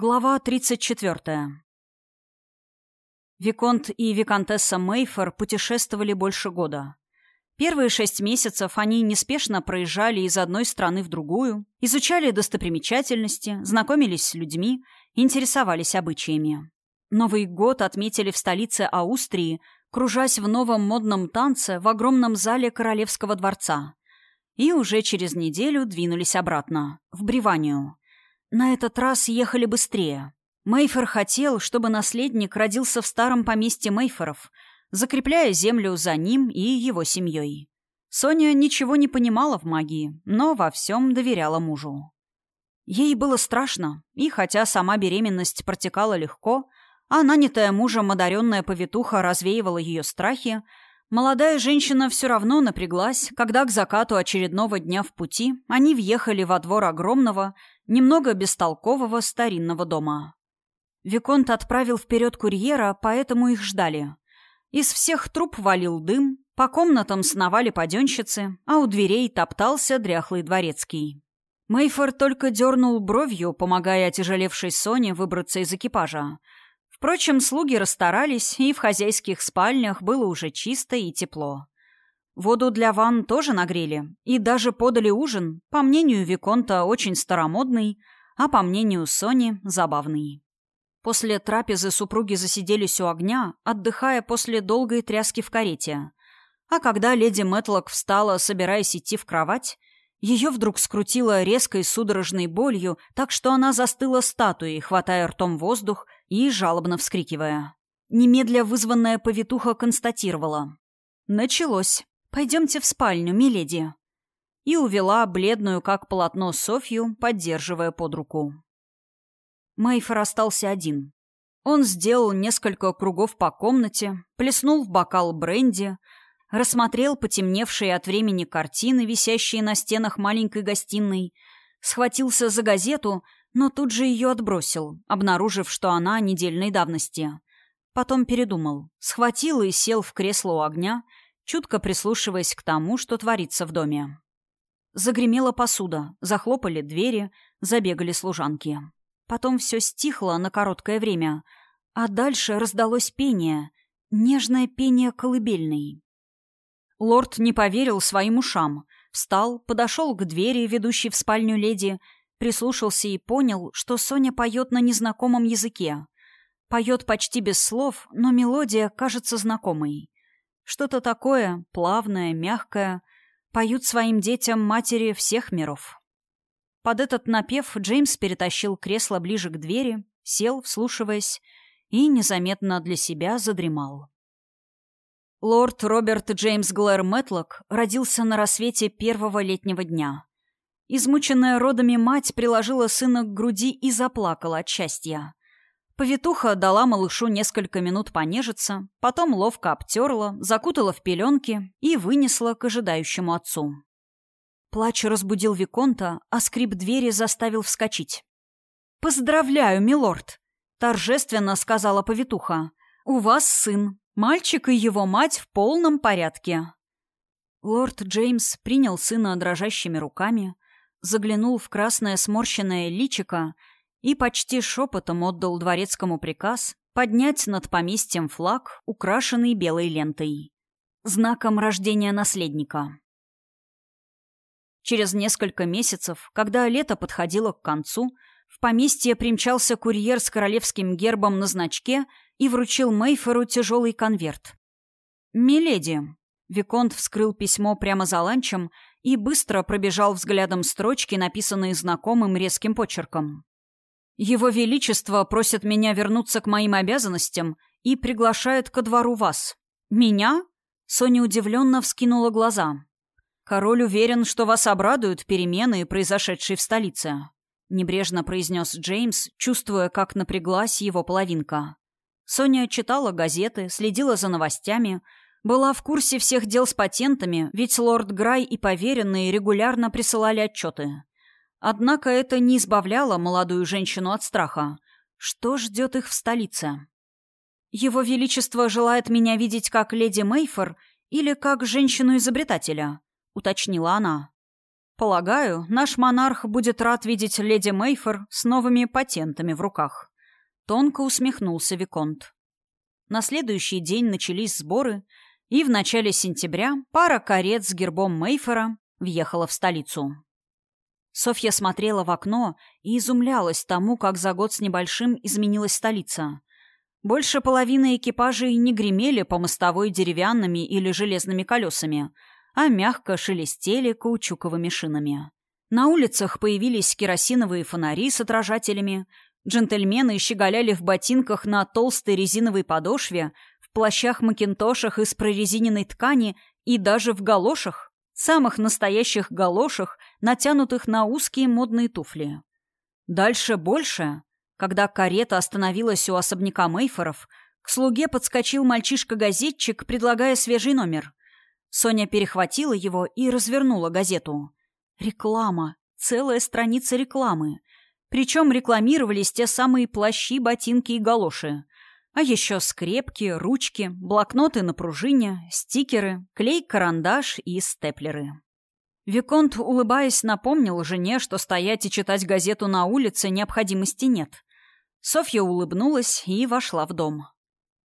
Глава 34. Виконт и Виконтесса Мейфор путешествовали больше года. Первые шесть месяцев они неспешно проезжали из одной страны в другую, изучали достопримечательности, знакомились с людьми, интересовались обычаями. Новый год отметили в столице Аустрии, кружась в новом модном танце в огромном зале Королевского дворца. И уже через неделю двинулись обратно, в Бриванию. На этот раз ехали быстрее. Мейфер хотел, чтобы наследник родился в старом поместье Мейферов, закрепляя землю за ним и его семьей. Соня ничего не понимала в магии, но во всем доверяла мужу. Ей было страшно, и хотя сама беременность протекала легко, а нанятая мужем одаренная повитуха развеивала ее страхи, молодая женщина все равно напряглась, когда к закату очередного дня в пути они въехали во двор огромного, немного бестолкового старинного дома. Виконт отправил вперед курьера, поэтому их ждали. Из всех труб валил дым, по комнатам сновали паденщицы, а у дверей топтался дряхлый дворецкий. Мейфор только дернул бровью, помогая отяжелевшей Соне выбраться из экипажа. Впрочем, слуги расстарались, и в хозяйских спальнях было уже чисто и тепло. Воду для ванн тоже нагрели, и даже подали ужин, по мнению Виконта, очень старомодный, а по мнению Сони, забавный. После трапезы супруги засиделись у огня, отдыхая после долгой тряски в карете. А когда леди Мэтлок встала, собираясь идти в кровать, ее вдруг скрутило резкой судорожной болью, так что она застыла статуей, хватая ртом воздух и жалобно вскрикивая. Немедля вызванная повитуха констатировала. «Началось. «Пойдемте в спальню, миледи». И увела бледную, как полотно, Софью, поддерживая под руку. Мейфер остался один. Он сделал несколько кругов по комнате, плеснул в бокал бренди, рассмотрел потемневшие от времени картины, висящие на стенах маленькой гостиной, схватился за газету, но тут же ее отбросил, обнаружив, что она недельной давности. Потом передумал, схватил и сел в кресло у огня — чутко прислушиваясь к тому, что творится в доме. Загремела посуда, захлопали двери, забегали служанки. Потом все стихло на короткое время, а дальше раздалось пение, нежное пение колыбельной. Лорд не поверил своим ушам, встал, подошел к двери, ведущей в спальню леди, прислушался и понял, что Соня поет на незнакомом языке. Поет почти без слов, но мелодия кажется знакомой. Что-то такое, плавное, мягкое, поют своим детям матери всех миров. Под этот напев Джеймс перетащил кресло ближе к двери, сел, вслушиваясь, и незаметно для себя задремал. Лорд Роберт Джеймс Глэр Мэтлок родился на рассвете первого летнего дня. Измученная родами мать приложила сына к груди и заплакала от счастья. Повитуха дала малышу несколько минут понежиться, потом ловко обтерла, закутала в пеленки и вынесла к ожидающему отцу. Плач разбудил Виконта, а скрип двери заставил вскочить. «Поздравляю, милорд!» — торжественно сказала повитуха. «У вас сын. Мальчик и его мать в полном порядке». Лорд Джеймс принял сына дрожащими руками, заглянул в красное сморщенное личико и почти шепотом отдал дворецкому приказ поднять над поместьем флаг, украшенный белой лентой. Знаком рождения наследника. Через несколько месяцев, когда лето подходило к концу, в поместье примчался курьер с королевским гербом на значке и вручил Мейферу тяжелый конверт. «Миледи», Виконт вскрыл письмо прямо за ланчем и быстро пробежал взглядом строчки, написанные знакомым резким почерком. Его Величество просит меня вернуться к моим обязанностям и приглашает ко двору вас. Меня? Соня удивленно вскинула глаза. Король уверен, что вас обрадуют перемены, произошедшие в столице. Небрежно произнес Джеймс, чувствуя, как напряглась его половинка. Соня читала газеты, следила за новостями, была в курсе всех дел с патентами, ведь лорд Грай и поверенные регулярно присылали отчеты. Однако это не избавляло молодую женщину от страха. Что ждет их в столице? «Его Величество желает меня видеть как леди Мейфор или как женщину-изобретателя», — уточнила она. Полагаю, наш монарх будет рад видеть леди Мейфор с новыми патентами в руках. Тонко усмехнулся Виконт. На следующий день начались сборы, и в начале сентября пара карет с гербом Мейфора въехала в столицу. Софья смотрела в окно и изумлялась тому, как за год с небольшим изменилась столица. Больше половины экипажей не гремели по мостовой деревянными или железными колесами, а мягко шелестели каучуковыми шинами. На улицах появились керосиновые фонари с отражателями, джентльмены щеголяли в ботинках на толстой резиновой подошве, плащах-макинтошах из прорезиненной ткани и даже в галошах, самых настоящих галошах, натянутых на узкие модные туфли. Дальше больше когда карета остановилась у особняка Мейфоров, к слуге подскочил мальчишка-газетчик, предлагая свежий номер. Соня перехватила его и развернула газету. Реклама. Целая страница рекламы. Причем рекламировались те самые плащи, ботинки и галоши. А еще скрепки, ручки, блокноты на пружине, стикеры, клей-карандаш и степлеры. Виконт, улыбаясь, напомнил жене, что стоять и читать газету на улице необходимости нет. Софья улыбнулась и вошла в дом.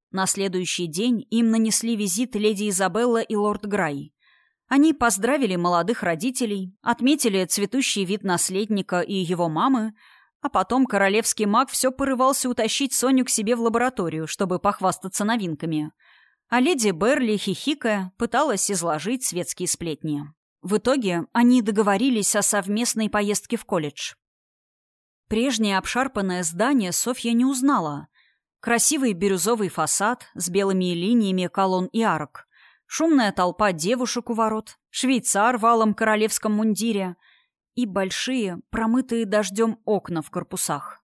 На следующий день им нанесли визит леди Изабелла и лорд Грай. Они поздравили молодых родителей, отметили цветущий вид наследника и его мамы, а потом королевский маг все порывался утащить Соню к себе в лабораторию, чтобы похвастаться новинками. А леди Берли, хихикая, пыталась изложить светские сплетни. В итоге они договорились о совместной поездке в колледж. Прежнее обшарпанное здание Софья не узнала. Красивый бирюзовый фасад с белыми линиями колонн и арок, шумная толпа девушек у ворот, швейцар в алом королевском мундире и большие, промытые дождем окна в корпусах.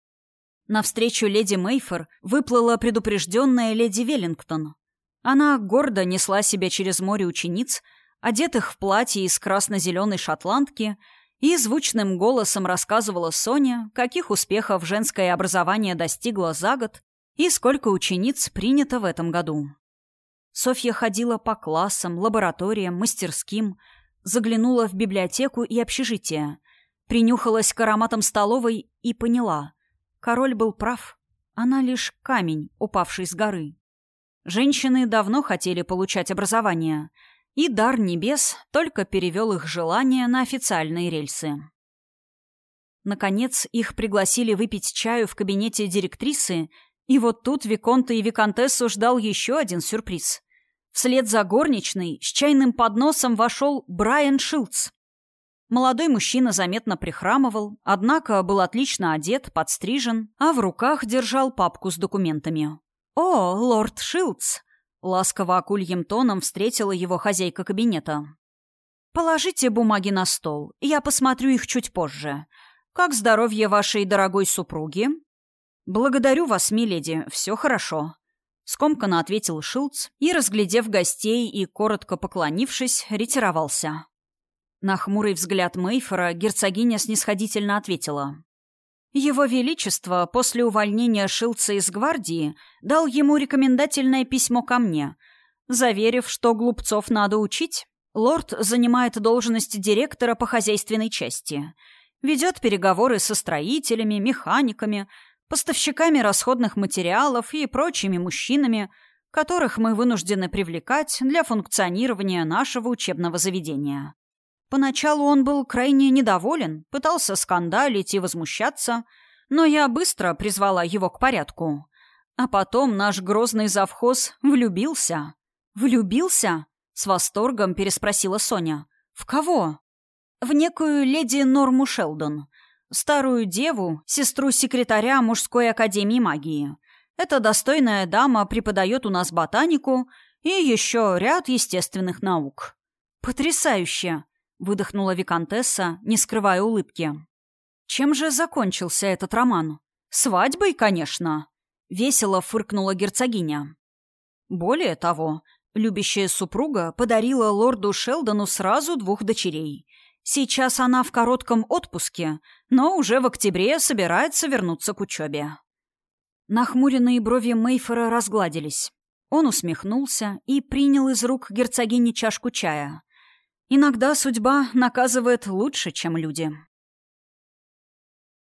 Навстречу леди Мейфер выплыла предупрежденная леди Веллингтон. Она гордо несла себя через море учениц, одетых в платье из красно-зеленой шотландки – и звучным голосом рассказывала Соня, каких успехов женское образование достигло за год и сколько учениц принято в этом году. Софья ходила по классам, лабораториям, мастерским, заглянула в библиотеку и общежитие, принюхалась к ароматам столовой и поняла. Король был прав. Она лишь камень, упавший с горы. Женщины давно хотели получать образование — и дар небес только перевел их желания на официальные рельсы. Наконец, их пригласили выпить чаю в кабинете директрисы, и вот тут Виконта и Виконтессу ждал еще один сюрприз. Вслед за горничной с чайным подносом вошел Брайан Шилдс. Молодой мужчина заметно прихрамывал, однако был отлично одет, подстрижен, а в руках держал папку с документами. «О, лорд Шилдс!» Ласково акульем тоном встретила его хозяйка кабинета. «Положите бумаги на стол, я посмотрю их чуть позже. Как здоровье вашей дорогой супруги?» «Благодарю вас, миледи, все хорошо», — скомканно ответил Шилц и, разглядев гостей и коротко поклонившись, ретировался. На хмурый взгляд Мейфора герцогиня снисходительно ответила. Его Величество после увольнения Шилца из гвардии дал ему рекомендательное письмо ко мне, заверив, что глупцов надо учить. Лорд занимает должность директора по хозяйственной части, ведет переговоры со строителями, механиками, поставщиками расходных материалов и прочими мужчинами, которых мы вынуждены привлекать для функционирования нашего учебного заведения. Поначалу он был крайне недоволен, пытался скандалить и возмущаться, но я быстро призвала его к порядку. А потом наш грозный завхоз влюбился. «Влюбился?» — с восторгом переспросила Соня. «В кого?» «В некую леди Норму Шелдон, старую деву, сестру секретаря мужской академии магии. Эта достойная дама преподает у нас ботанику и еще ряд естественных наук». «Потрясающе!» выдохнула виконтесса, не скрывая улыбки. Чем же закончился этот роман? Свадьбой, конечно. Весело фыркнула герцогиня. Более того, любящая супруга подарила лорду Шелдону сразу двух дочерей. Сейчас она в коротком отпуске, но уже в октябре собирается вернуться к учебе. Нахмуренные брови Мейфера разгладились. Он усмехнулся и принял из рук герцогини чашку чая. Иногда судьба наказывает лучше, чем люди.